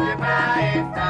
Fatima.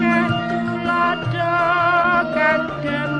Kakak, lada kakak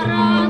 Sarah.